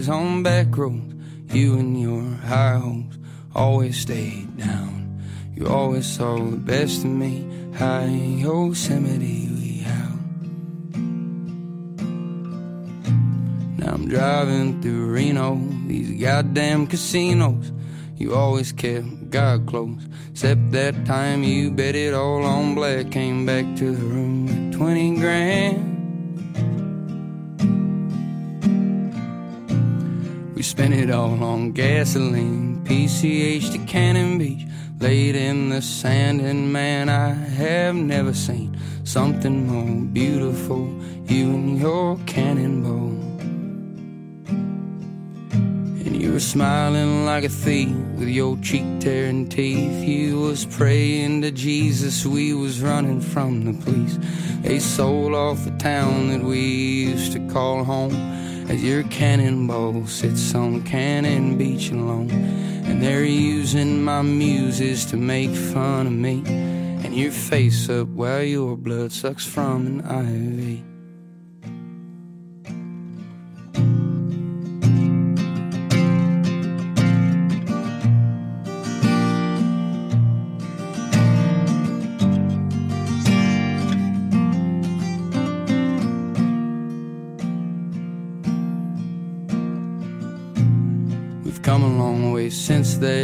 Days on back roads. You and your high hopes always stayed down. You always saw the best in me. High in Yosemite we out. Now I'm driving through Reno, these goddamn casinos. You always kept God close, except that time you bet it all on black. Came back to the room with 20 grand. Spent it all on gasoline, PCH to Cannon Beach, laid in the sand, and man, I have never seen something more beautiful. You and your cannonball. And you were smiling like a thief with your cheek tearing teeth. You was praying to Jesus, we was running from the police. They sold off the town that we used to call home as your cannonball sits on Cannon Beach alone. And they're using my muses to make fun of me. And your face up while your blood sucks from an IV.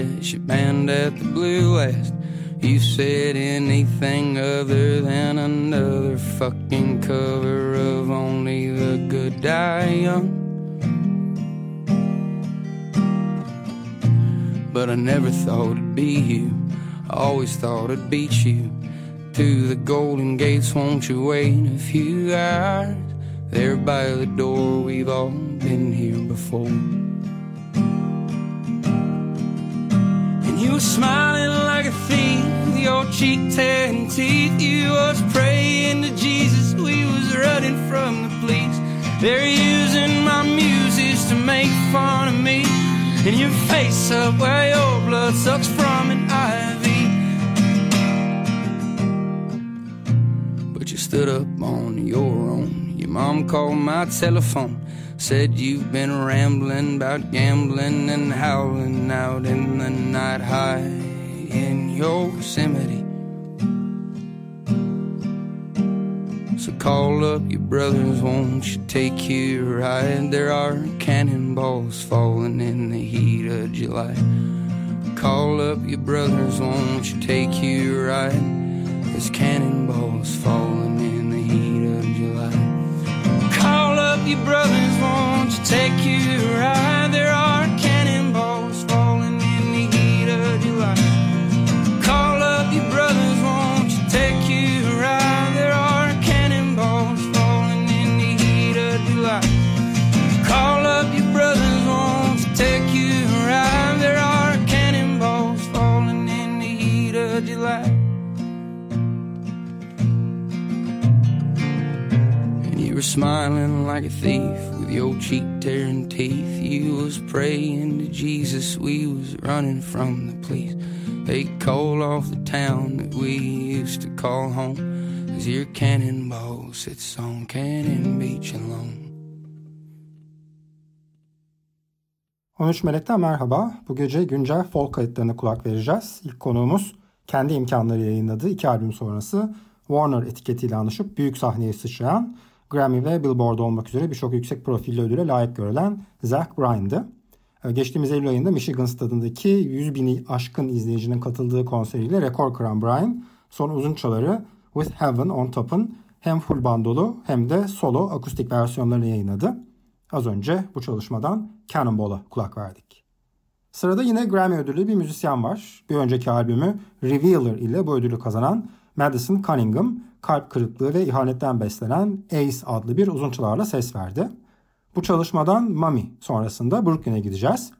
Since that band at the Blue West. You said anything other than another fucking cover of Only the Good Die Young. But I never thought it'd be you. I always thought I'd beat you to the Golden Gates. Won't you wait a few hours? There by the door, we've all been here before. Smiling like a thief your cheek tearing teeth. You was praying to Jesus, we was running from the police. They're using my muses to make fun of me. And your face up where your blood sucks from an IV. But you stood up on your own. Your mom called my telephone. Said you've been rambling about gambling and howling out in the night high in Yosemite. So call up your brothers, won't you take your ride? There are cannonballs falling in the heat of July. Call up your brothers, won't you take your ride? There's cannonballs falling your brothers, won't you take you a ride? Smiling like a thief with your cheek tearing teeth. You was praying to Jesus, we was running from the police. They called off the town that we used to call home. As your cannonball sits on Cannon Beach alone. 13 Melek'ten merhaba. Bu gece güncel folk kayıtlarına kulak vereceğiz. İlk konuğumuz kendi imkanları yayınladığı iki albüm sonrası Warner etiketiyle anlaşıp büyük sahneye sıçrayan Grammy ve Billboard olmak üzere birçok yüksek profilli ödüle layık görülen Zach Bryan'dı. Ee, geçtiğimiz Eylül ayında Michigan stadındaki 100 bini aşkın izleyicinin katıldığı konseriyle rekor kıran Brian son uzun çaları With Heaven on Top'un hem full bandolu hem de solo akustik versiyonlarını yayınladı. Az önce bu çalışmadan Cannonball'a kulak verdik. Sırada yine Grammy ödüllü bir müzisyen var. Bir önceki albümü Revealer ile bu ödülü kazanan Madison Cunningham kalp kırıklığı ve ihanetten beslenen Ace adlı bir uzun çalarla ses verdi. Bu çalışmadan Mami sonrasında Brooklyn'e gideceğiz.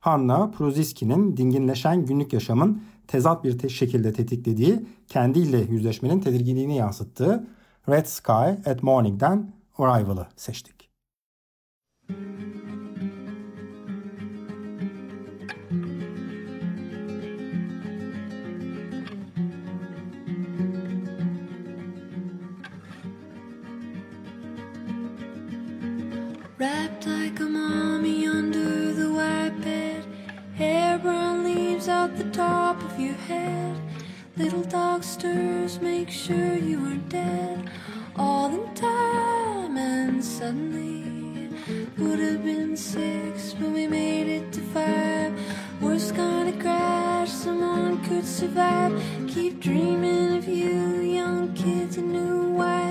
Hanna Proziski'nin dinginleşen günlük yaşamın tezat bir te- şekilde tetiklediği, kendiyle yüzleşmenin tedirginliğini yansıttığı Red Sky at Morning'den Arrival'ı seçtik. Your head. Little dog stirs, make sure you are dead. All in time, and suddenly would have been six, but we made it to five. Worst kind of crash someone could survive. Keep dreaming of you, young kids, a new wife.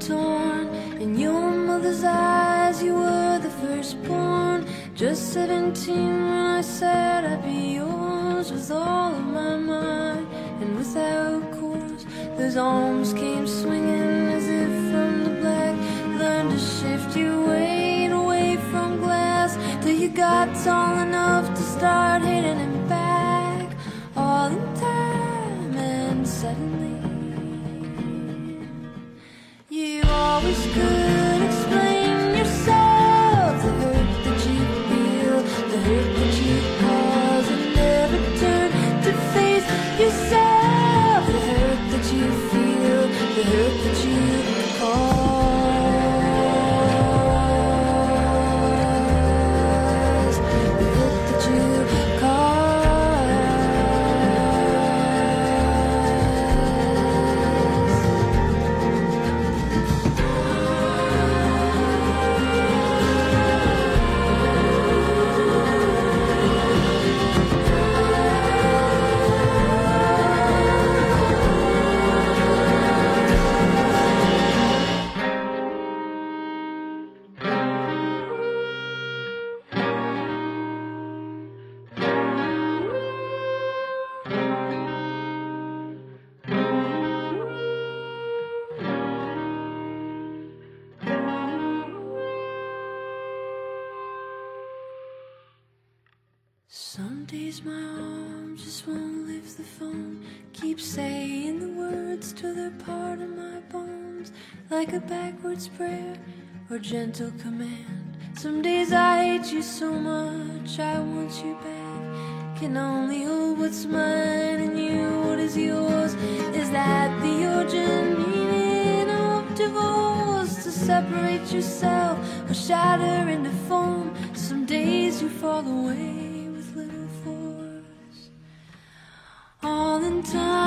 Torn. In your mother's eyes, you were the firstborn. Just seventeen when I said I'd be yours with all of my mind and without cause. Those arms came swinging as if from the black. Learned to shift your weight away from glass till you got tall enough to start always good. My arms just won't lift the phone. Keep saying the words till they're part of my bones, like a backwards prayer or gentle command. Some days I hate you so much, I want you back. Can only hold what's mine and you what is yours. Is that the urgent meaning of divorce? To separate yourself or shatter into foam. Some days you fall away sun.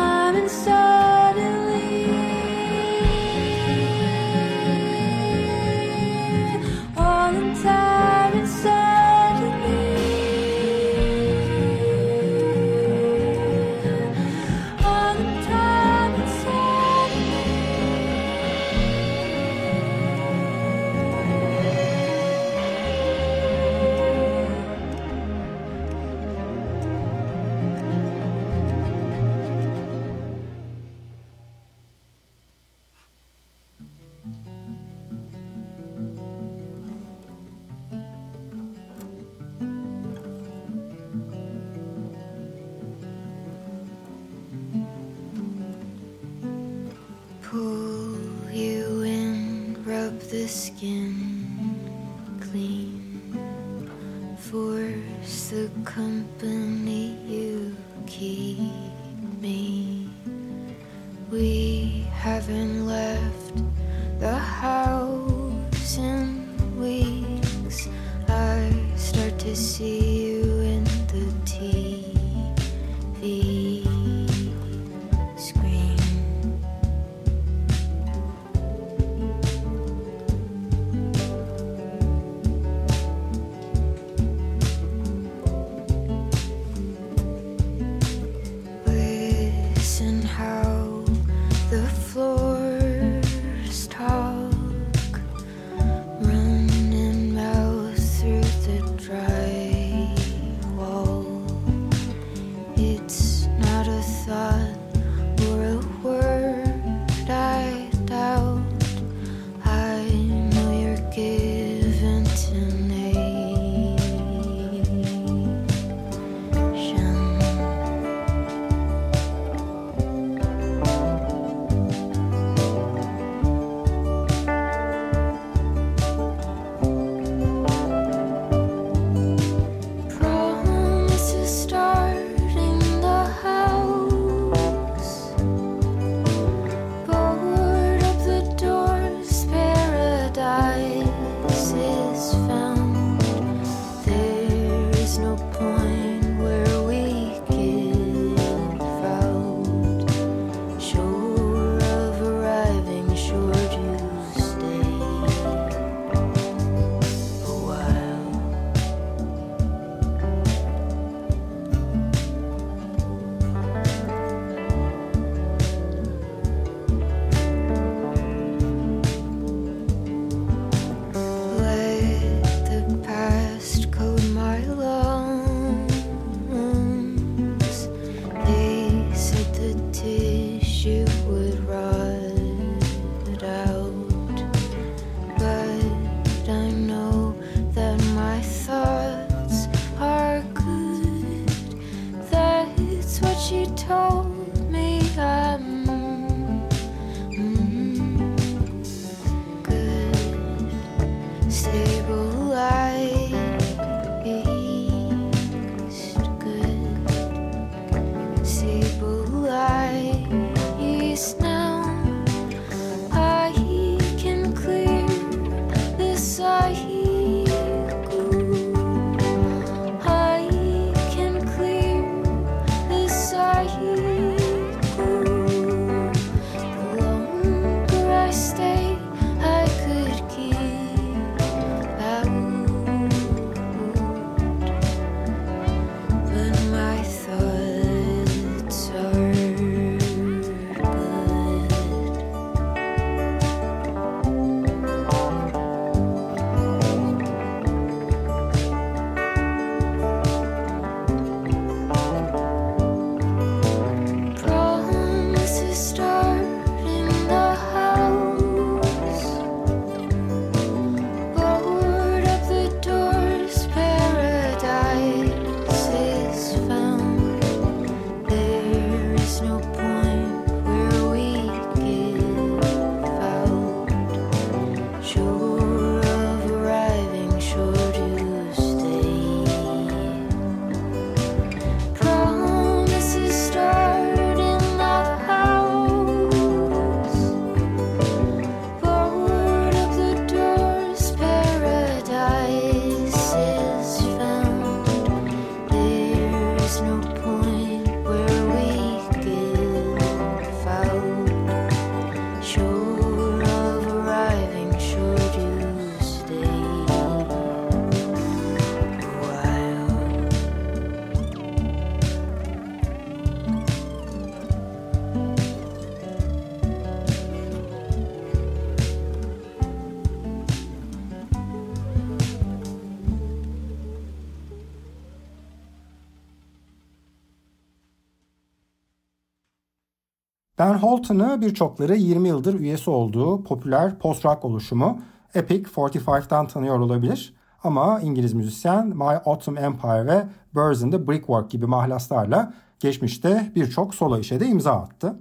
Bolton'ı birçokları 20 yıldır üyesi olduğu popüler post-rock oluşumu Epic 45'tan tanıyor olabilir. Ama İngiliz müzisyen My Autumn Empire ve Birds in the Brickwork gibi mahlaslarla geçmişte birçok solo işe de imza attı.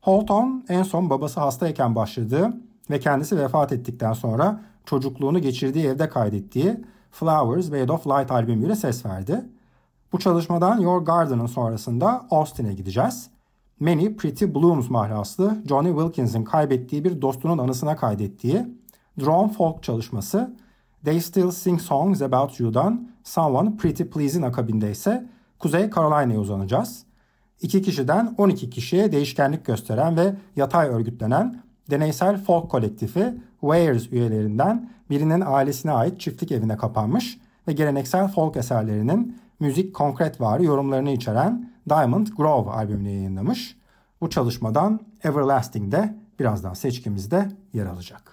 Holton en son babası hastayken başladığı ve kendisi vefat ettikten sonra çocukluğunu geçirdiği evde kaydettiği Flowers Made of Light albümüyle ses verdi. Bu çalışmadan Your Garden'ın sonrasında Austin'e gideceğiz. Many Pretty Blooms mahlaslı Johnny Wilkins'in kaybettiği bir dostunun anısına kaydettiği Drone Folk çalışması They Still Sing Songs About You'dan Someone Pretty Please'in akabinde ise Kuzey Carolina'ya uzanacağız. İki kişiden 12 kişiye değişkenlik gösteren ve yatay örgütlenen deneysel folk kolektifi Wares üyelerinden birinin ailesine ait çiftlik evine kapanmış ve geleneksel folk eserlerinin müzik konkret vari yorumlarını içeren Diamond Grove albümünü yayınlamış. Bu çalışmadan Everlasting'de birazdan seçkimizde yer alacak.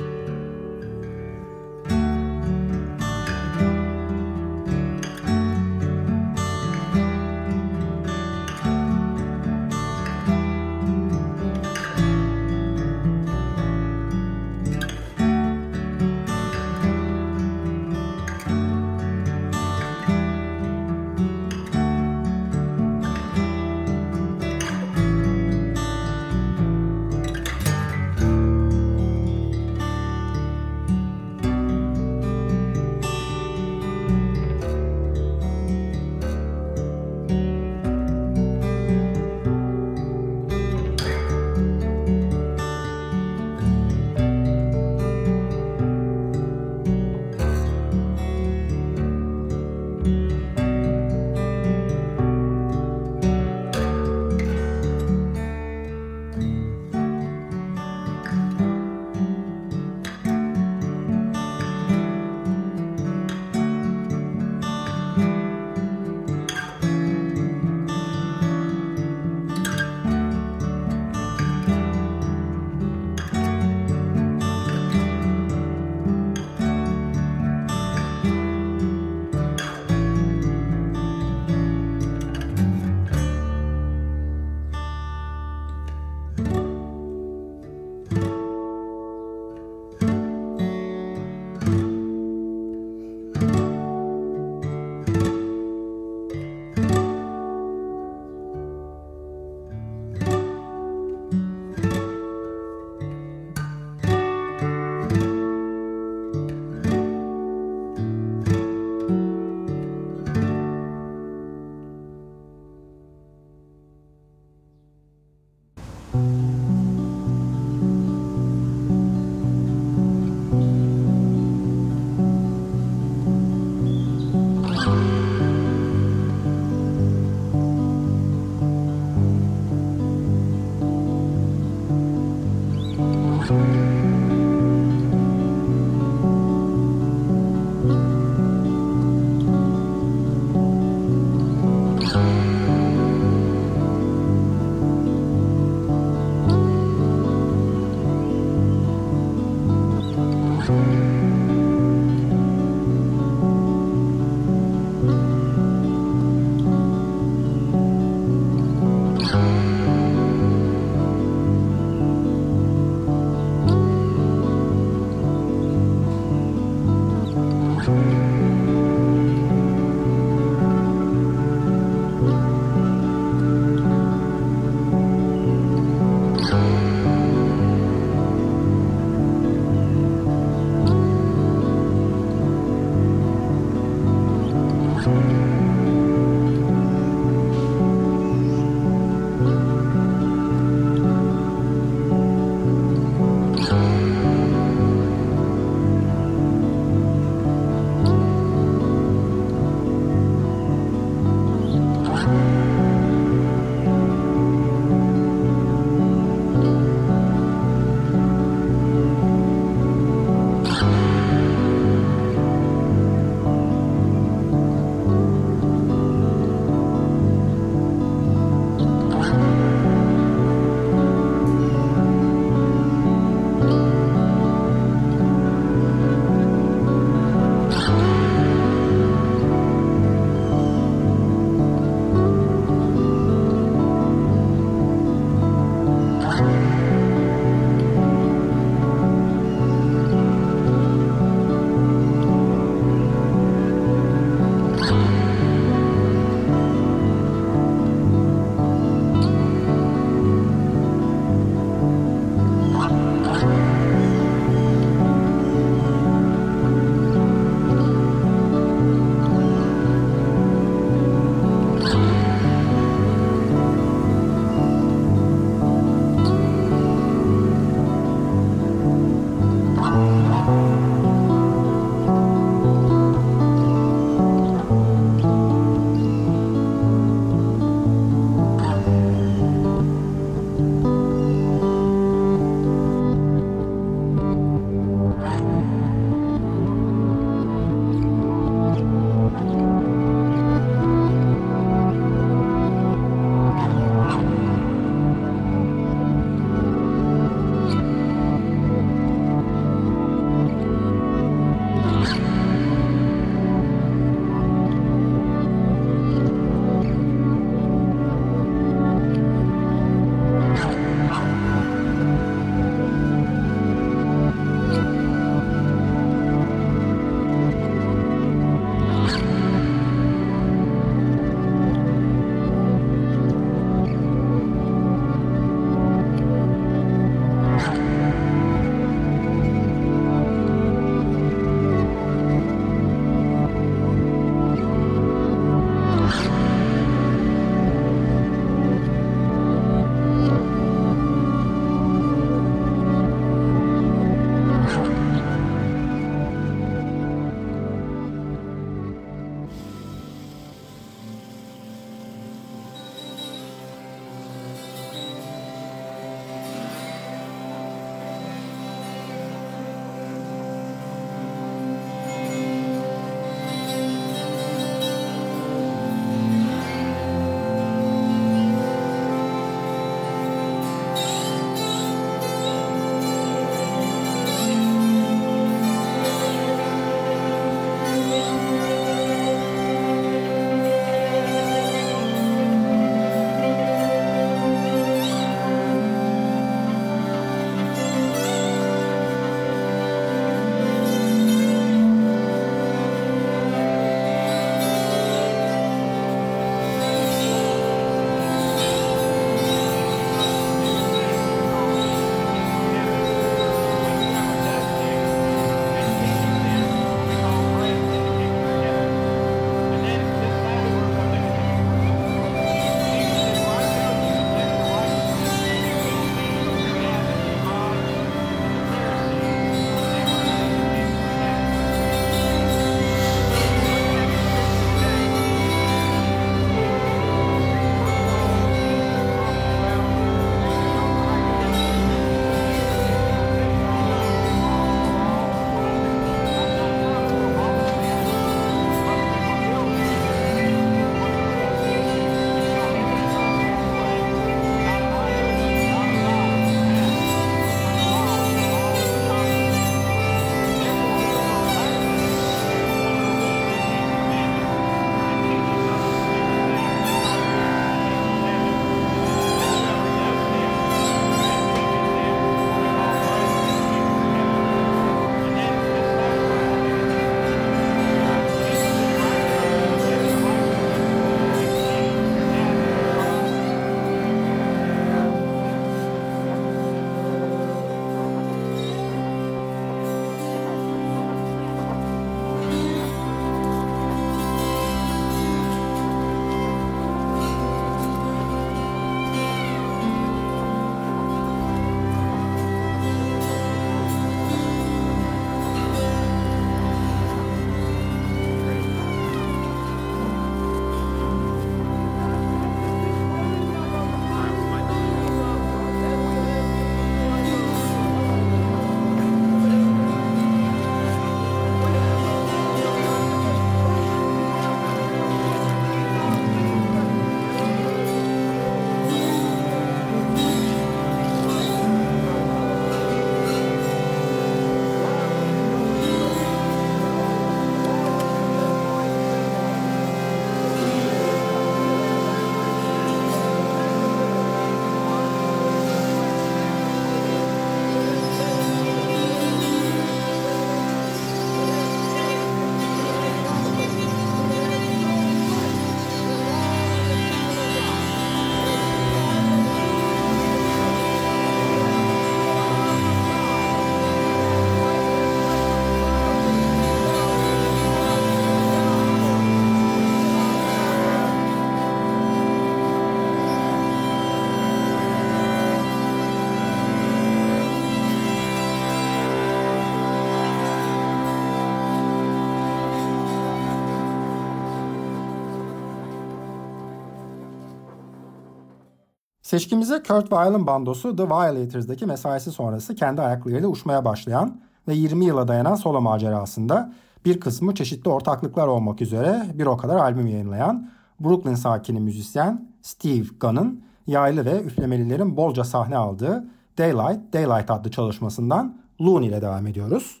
Seçkimize Kurt Weill'in bandosu The Violators'daki mesaisi sonrası kendi ayaklarıyla uçmaya başlayan ve 20 yıla dayanan solo macerasında bir kısmı çeşitli ortaklıklar olmak üzere bir o kadar albüm yayınlayan Brooklyn sakini müzisyen Steve Gunn'ın yaylı ve üflemelilerin bolca sahne aldığı Daylight, Daylight adlı çalışmasından Loon ile devam ediyoruz.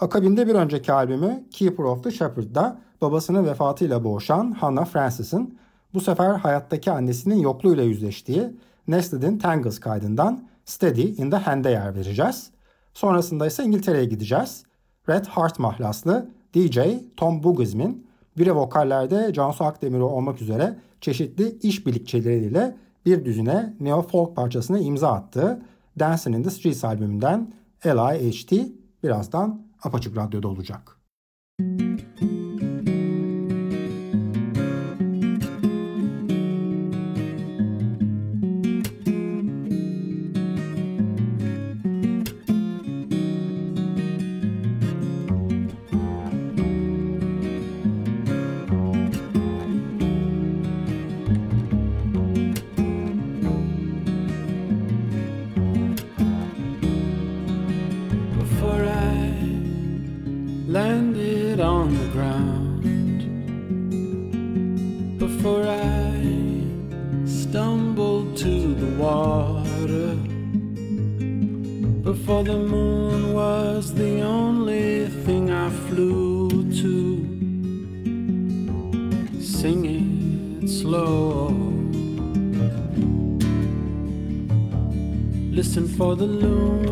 Akabinde bir önceki albümü Keeper of the Shepherd'da babasının vefatıyla boğuşan Hannah Francis'in bu sefer hayattaki annesinin yokluğuyla yüzleştiği Nested'in Tangles kaydından Steady in the Hand'e yer vereceğiz. Sonrasında ise İngiltere'ye gideceğiz. Red Heart mahlaslı DJ Tom Bugizmin bire vokallerde Cansu Akdemir olmak üzere çeşitli iş birlikçileriyle bir düzine neo folk parçasına imza attığı Dancing in the Streets albümünden L.I.H.T. birazdan Apaçık Radyo'da olacak. Müzik for the loom.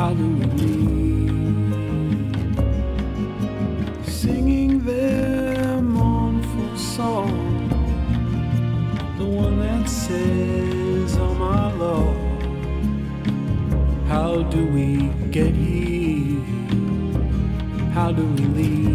how do we? Singing their mournful song, the one that says, Oh my Lord, how do we get here? How do we leave?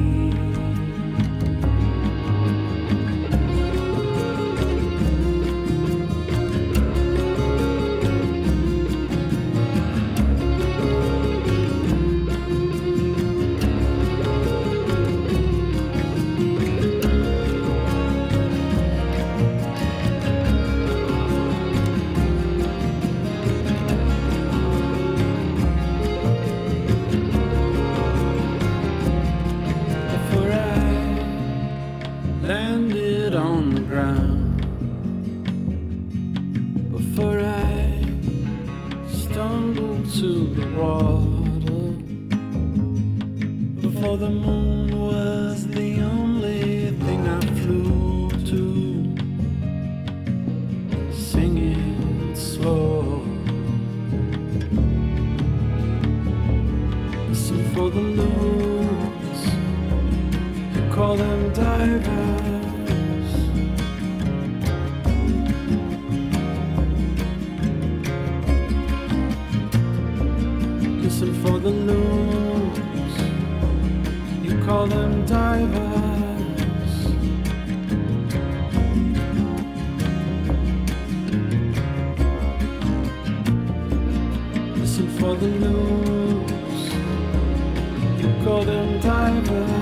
You Call them diamonds.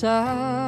time.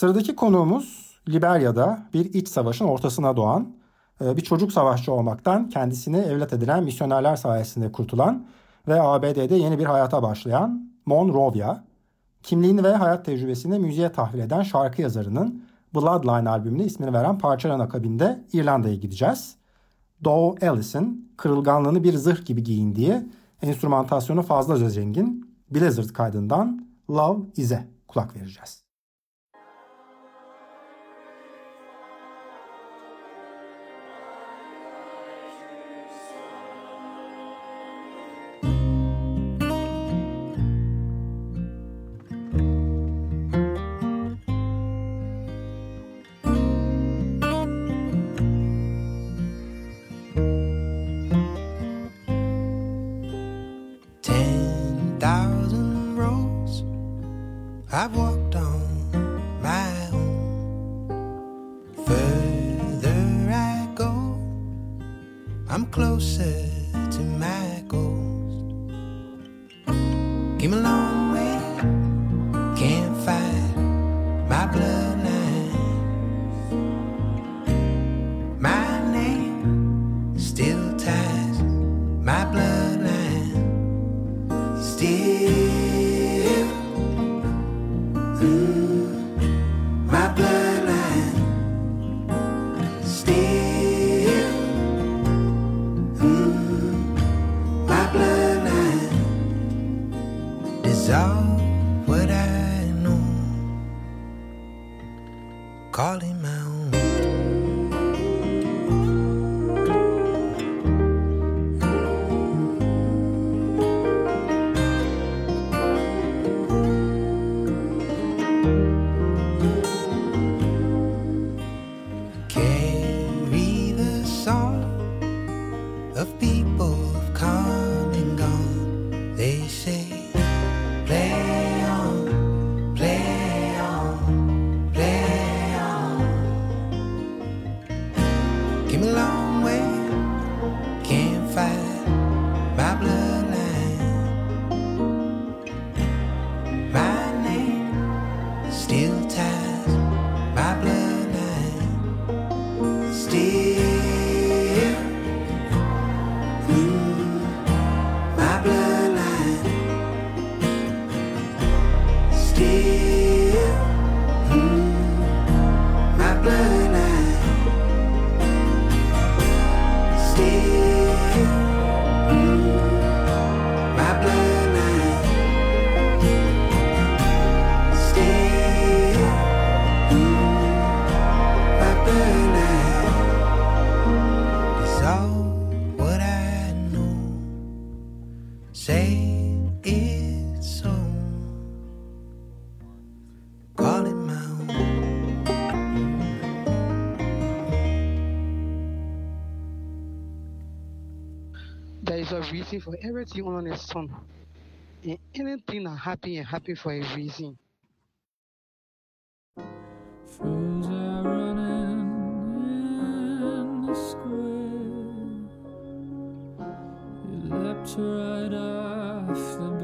Sıradaki konuğumuz Liberya'da bir iç savaşın ortasına doğan, e, bir çocuk savaşçı olmaktan kendisini evlat edilen misyonerler sayesinde kurtulan ve ABD'de yeni bir hayata başlayan Monrovia. Kimliğini ve hayat tecrübesini müziğe tahvil eden şarkı yazarının Bloodline albümüne ismini veren parçaların akabinde İrlanda'ya gideceğiz. Dow Ellis'in kırılganlığını bir zırh gibi giyindiği, enstrümantasyonu fazlaca zengin Blizzard kaydından Love Is'e kulak vereceğiz. Reason for everything on the sun. And anything that happen, it happen for a reason. Fools are running in the square. You leapt right off the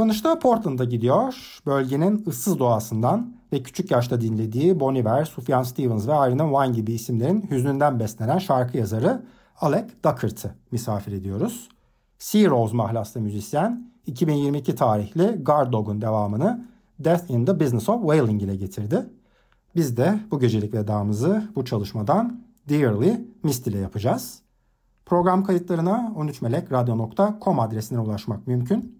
Kapanışta Portland'a gidiyor. Bölgenin ıssız doğasından ve küçük yaşta dinlediği Bon Iver, Sufjan Stevens ve Iron Wine gibi isimlerin hüznünden beslenen şarkı yazarı Alec Duckert'ı misafir ediyoruz. Sea Rose mahlaslı müzisyen 2022 tarihli Guard Dog'un devamını Death in the Business of Wailing ile getirdi. Biz de bu gecelik vedamızı bu çalışmadan Dearly Mist ile yapacağız. Program kayıtlarına 13melekradyo.com adresine ulaşmak mümkün.